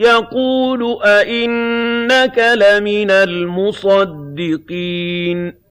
يَقُولُ أَإِنَّكَ لَمِنَ الْمُصَدِّقِينَ